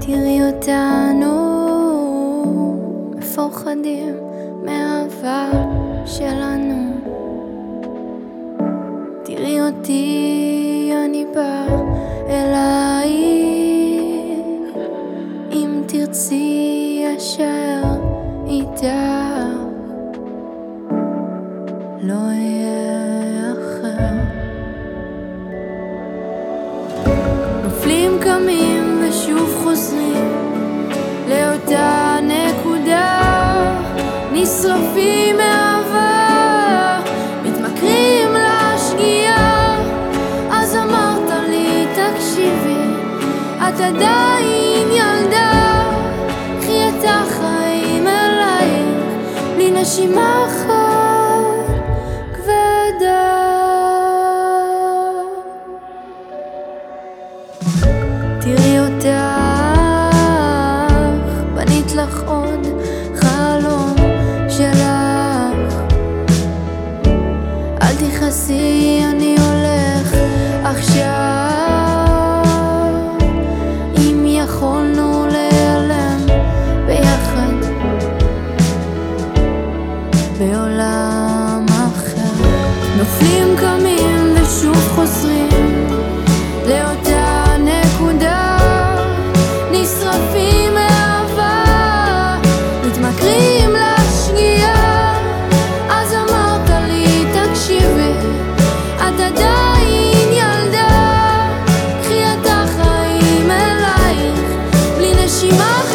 תראי אותנו מפוחדים מהעבר שלנו. תראי אותי, אני בא אלייך. אם תרצי אשר איתך. לא אהיה נשרפים מהעבר מתמכרים לשגיאה. אז אמרת לי תקשיבי את עדיין ילדה. קחי את החיים אלייך בלי נשימה אחת בעולם אחר. נופלים קמים ושוב חוזרים לאותה נקודה, נשרפים מאהבה, מתמכרים לשגיאה. אז אמרת לי, תקשיבי, את עדיין ילדה, קחי את החיים אלייך, בלי נשימה